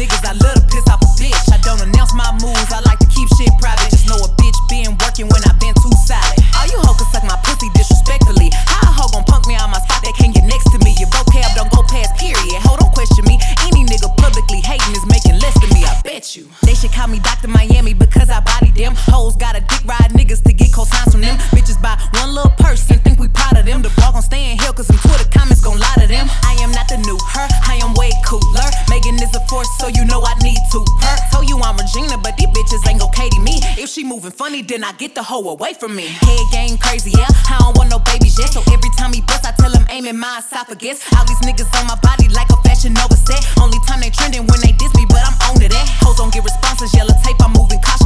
niggas, I love to piss off a bitch. I don't announce my moves, I like to keep shit private. Just know a bitch been working when I been too silent. All you hoes can suck my pussy disrespectfully. How a hoe gon' punk me on my spot that can't get next to me? Your vocab don't go past period. Ho, don't question me. Any nigga publicly hating is making less than me, I bet you. They should call me Dr. Miami because I body them. Hoes got a dick ride. you know I need to. Her told you I'm Regina, but these bitches ain't gon' to me. If she moving funny, then I get the hoe away from me. Head game crazy, yeah. I don't want no babies yet. So every time he bust, I tell him aiming my esophagus. All these niggas on my body like a fashion overset. Only time they trending when they diss me, but I'm on to that. Hoes don't get responses, yellow tape, I'm moving cautious.